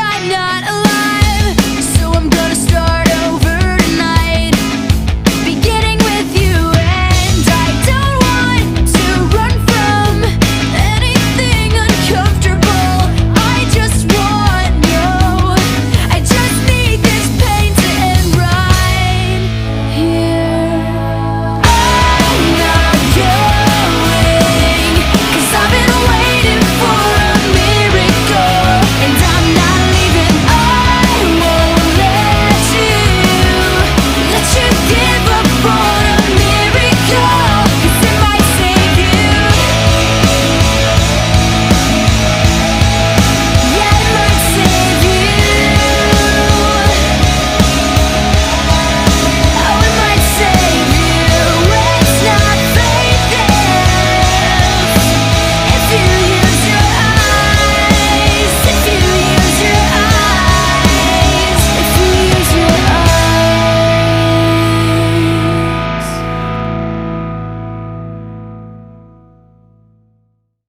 I'm not alone.